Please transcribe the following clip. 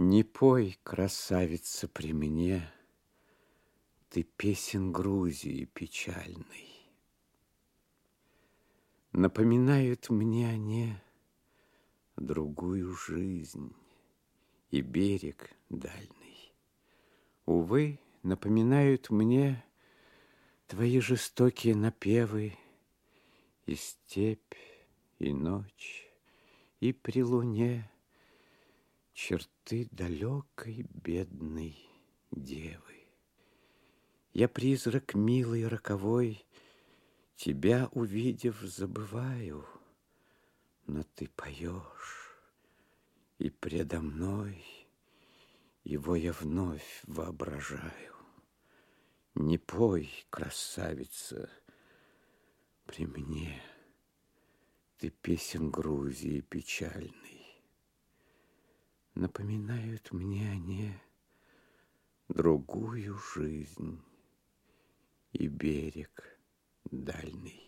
Не пой, красавица, при мне, Ты песен Грузии печальный. Напоминают мне они другую жизнь и берег дальний. Увы, напоминают мне твои жестокие напевы и степь, и ночь, и при луне черты далекой бедной девы. Я призрак милый роковой, тебя увидев забываю, но ты поешь, и предо мной его я вновь воображаю. Не пой, красавица, при мне ты песен Грузии печальный. Напоминают мне они другую жизнь и берег дальний.